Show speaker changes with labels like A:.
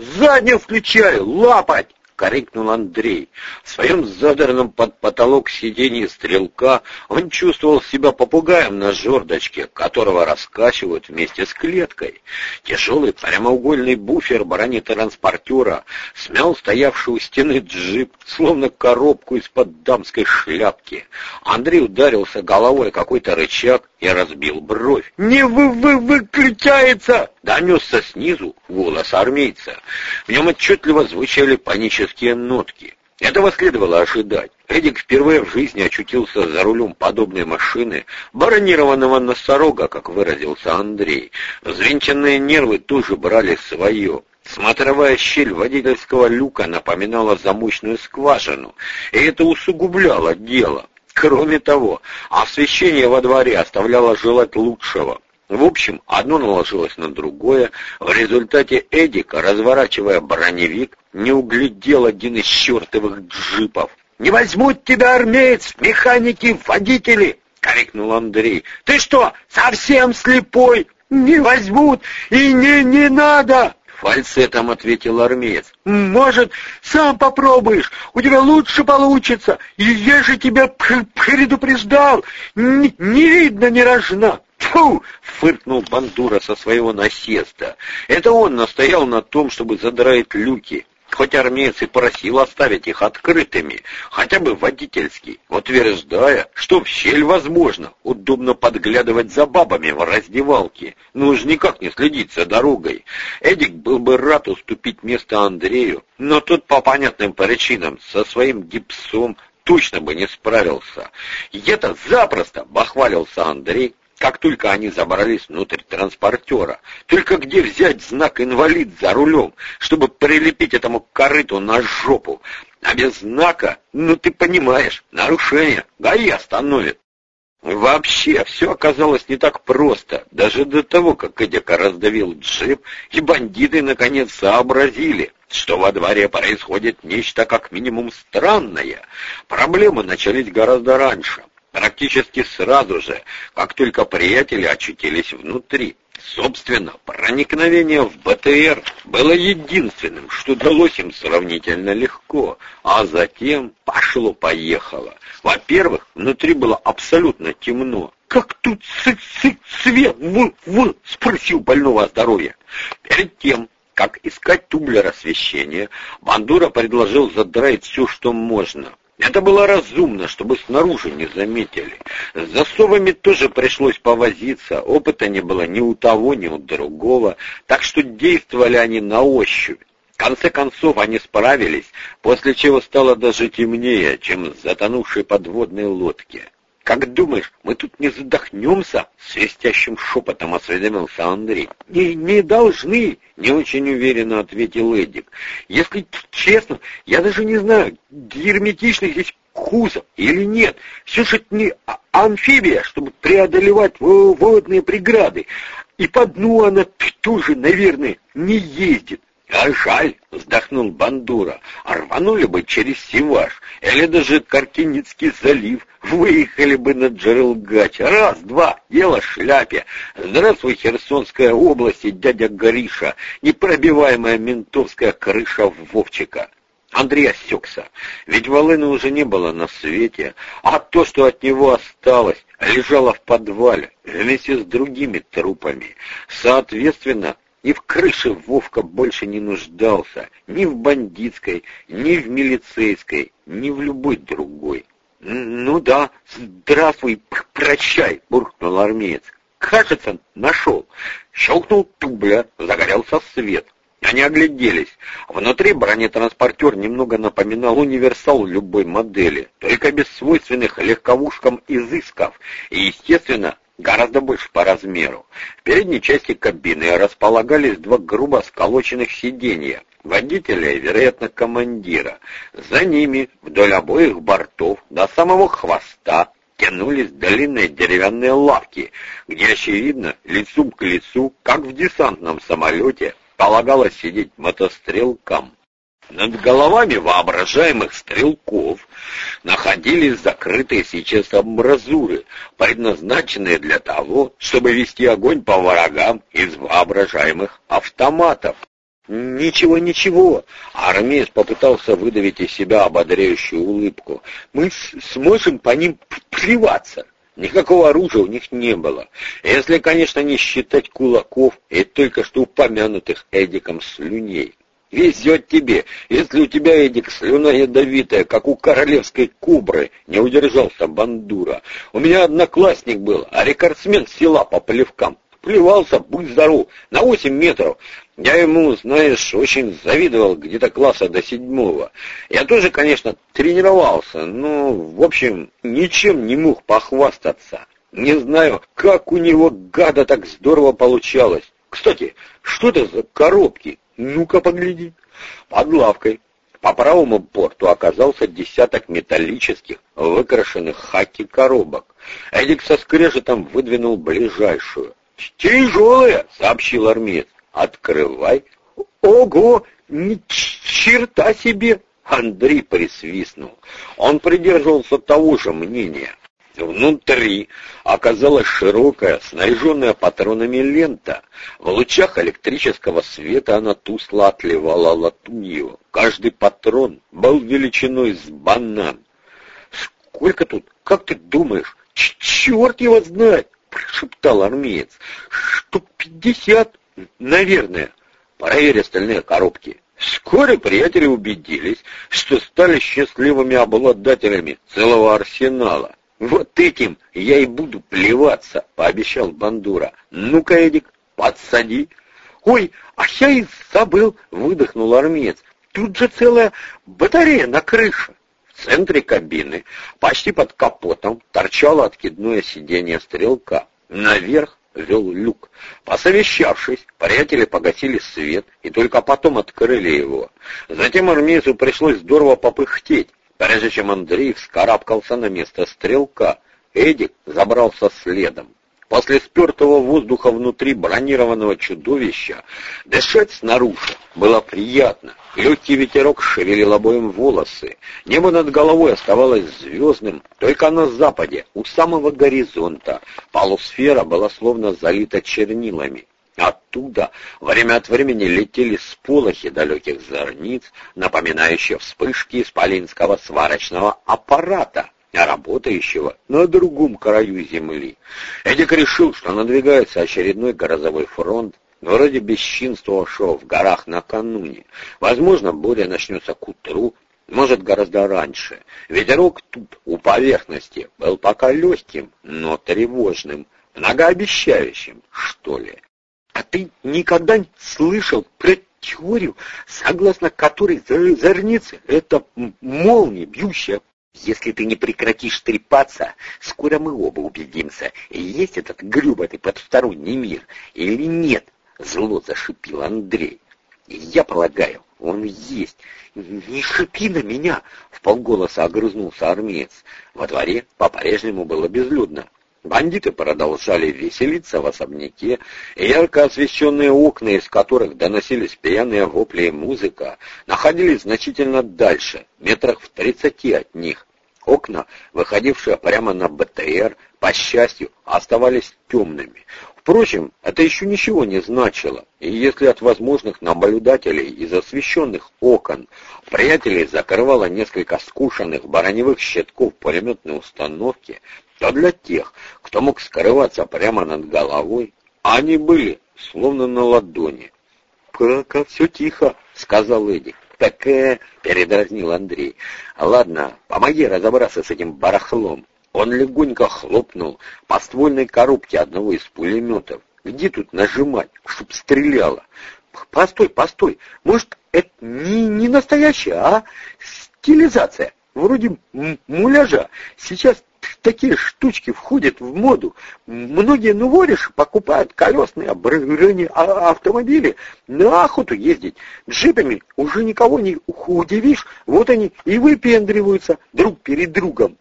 A: Заднюю включай! Лапать!» крикнул Андрей. В своем задранном под потолок сиденье стрелка он чувствовал себя попугаем на жердочке, которого раскачивают вместе с клеткой. Тяжелый прямоугольный буфер бронетранспортера смял стоявший у стены джип, словно коробку из-под дамской шляпки. Андрей ударился головой какой-то рычаг и разбил бровь. «Не вы вы выключается!» — донесся снизу голос армейца. В нем отчетливо звучали панические нотки. Этого следовало ожидать. Эдик впервые в жизни очутился за рулем подобной машины, баронированного носорога, как выразился Андрей. Взвинченные нервы тоже брали свое. Смотровая щель водительского люка напоминала замочную скважину, и это усугубляло дело. Кроме того, освещение во дворе оставляло желать лучшего. В общем, одно наложилось на другое. В результате Эдика, разворачивая броневик, не углядел один из чертовых джипов. «Не возьмут тебя, армеец, механики, водители!» — крикнул Андрей. «Ты что, совсем слепой? Не возьмут и не, не надо!» Фальцетом ответил армеец. «Может, сам попробуешь, у тебя лучше получится. Я же тебя предупреждал, не, не видно ни рожна». «Фу!» — фыркнул Бандура со своего насеста. Это он настоял на том, чтобы задраить люки. Хоть армеец и просил оставить их открытыми, хотя бы водительский, утверждая, что в щель возможно удобно подглядывать за бабами в раздевалке, но уж никак не следить за дорогой. Эдик был бы рад уступить место Андрею, но тот по понятным причинам со своим гипсом точно бы не справился. И это запросто, бахвалился Андрей, как только они забрались внутрь транспортера. Только где взять знак «инвалид» за рулем, чтобы прилепить этому корыту на жопу? А без знака, ну ты понимаешь, нарушение, ГАИ остановит. Вообще, все оказалось не так просто. Даже до того, как Эдика раздавил джип, и бандиты наконец сообразили, что во дворе происходит нечто как минимум странное. Проблемы начались гораздо раньше. Практически сразу же, как только приятели очутились внутри. Собственно, проникновение в БТР было единственным, что далось им сравнительно легко, а затем пошло-поехало. Во-первых, внутри было абсолютно темно. «Как тут свет в, в?» — спросил больного здоровья. Перед тем, как искать тублер освещения, Бандура предложил задраить все, что можно. Это было разумно, чтобы снаружи не заметили. С засовами тоже пришлось повозиться, опыта не было ни у того, ни у другого, так что действовали они на ощупь. В конце концов они справились, после чего стало даже темнее, чем в затонувшей подводной лодке. «Как думаешь, мы тут не задохнемся?» — свистящим шепотом осведомился Андрей. «Не, не должны!» — не очень уверенно ответил Эдик. «Если честно, я даже не знаю, герметичный здесь кузов или нет. Все же это не а, амфибия, чтобы преодолевать водные преграды. И по дну она тоже, наверное, не ездит. «А жаль», — вздохнул Бандура, — «рванули бы через Сиваш, или даже Картиницкий залив, выехали бы на Джерелгач. Раз, два, дело шляпе. Здравствуй, Херсонская область и дядя Гриша, непробиваемая ментовская крыша Вовчика». Андрей осекся, ведь Волыны уже не было на свете, а то, что от него осталось, лежало в подвале вместе с другими трупами. Соответственно, и в крыше Вовка больше не нуждался, ни в бандитской, ни в милицейской, ни в любой другой. «Ну да, здравствуй, прощай!» — буркнул армеец. «Кажется, нашел!» Щелкнул тубля, загорелся свет. Они огляделись. Внутри бронетранспортер немного напоминал универсал любой модели, только без свойственных легковушкам изысков и, естественно, гораздо больше по размеру. В передней части кабины располагались два грубо сколоченных сиденья, водителя и, вероятно, командира. За ними, вдоль обоих бортов, до самого хвоста, тянулись длинные деревянные лавки, где, очевидно, лицом к лицу, как в десантном самолете, полагалось сидеть мотострелкам. Над головами воображаемых стрелков находились закрытые сейчас амбразуры, предназначенные для того, чтобы вести огонь по врагам из воображаемых автоматов. «Ничего, ничего!» Армеец попытался выдавить из себя ободряющую улыбку. «Мы сможем по ним плеваться!» Никакого оружия у них не было, если, конечно, не считать кулаков и только что упомянутых Эдиком слюней. Везет тебе, если у тебя, Эдик, слюна ядовитая, как у королевской кубры, не удержался бандура. У меня одноклассник был, а рекордсмен села по плевкам. Плевался, будь здоров, на восемь метров. Я ему, знаешь, очень завидовал где-то класса до седьмого. Я тоже, конечно, тренировался, но, в общем, ничем не мог похвастаться. Не знаю, как у него, гада, так здорово получалось. Кстати, что это за коробки? Ну-ка погляди. Под лавкой по правому борту оказался десяток металлических, выкрашенных хаки коробок. Эдик со скрежетом выдвинул ближайшую. «Тяжелая!» — сообщил армеец. «Открывай!» «Ого! Черта себе!» Андрей присвистнул. Он придерживался того же мнения. Внутри оказалась широкая, снаряженная патронами лента. В лучах электрического света она тусло отливала латунью. Каждый патрон был величиной с банан. «Сколько тут? Как ты думаешь? Черт его знает!» — прошептал армеец. «Штук пятьдесят, наверное. Проверь остальные коробки». Вскоре приятели убедились, что стали счастливыми обладателями целого арсенала. «Вот этим я и буду плеваться», — пообещал Бандура. «Ну-ка, Эдик, подсади». «Ой, а я и забыл», — выдохнул армеец. «Тут же целая батарея на крыше». В центре кабины, почти под капотом, торчало откидное сиденье стрелка. Наверх вел люк. Посовещавшись, приятели погасили свет и только потом открыли его. Затем армейцу пришлось здорово попыхтеть. Прежде чем Андрей вскарабкался на место стрелка, Эдик забрался следом. После спертого воздуха внутри бронированного чудовища дышать снаружи было приятно. Легкий ветерок шевелил обоим волосы. Небо над головой оставалось звездным, только на западе, у самого горизонта. Полусфера была словно залита чернилами. Оттуда время от времени летели сполохи далеких зорниц, напоминающие вспышки исполинского сварочного аппарата, работающего на другом краю земли. Эдик решил, что надвигается очередной грозовой фронт, вроде бесчинствовавшего в горах накануне. Возможно, буря начнется к утру, может, гораздо раньше. Ветерок тут, у поверхности, был пока легким, но тревожным, многообещающим, что ли. А ты никогда не слышал про теорию, согласно которой зорницы — это молния, бьющая если ты не прекратишь трепаться, скоро мы оба убедимся, есть этот грюбатый потусторонний мир или нет, зло зашипел Андрей. Я полагаю, он есть. Не шипи на меня, в полголоса огрызнулся армеец. Во дворе по-прежнему было безлюдно. Бандиты продолжали веселиться в особняке, и ярко освещенные окна, из которых доносились пьяные вопли и музыка, находились значительно дальше, метрах в тридцати от них. Окна, выходившие прямо на БТР, по счастью, оставались темными. Впрочем, это еще ничего не значило, и если от возможных наблюдателей из освещенных окон приятелей закрывало несколько скушенных броневых щитков пулеметной установки, то для тех, кто мог скрываться прямо над головой, они были словно на ладони. «Пока все тихо», — сказал Эдик. «Такая», — передразнил Андрей. «Ладно, помоги разобраться с этим барахлом». Он легонько хлопнул по ствольной коробке одного из пулеметов. «Где тут нажимать, чтоб стреляло?» «Постой, постой, может, это не, не настоящая, а стилизация, вроде муляжа. Сейчас такие штучки входят в моду. Многие новориши покупают колесные оборудование а автомобили на охоту ездить. Джипами уже никого не удивишь, вот они и выпендриваются друг перед другом.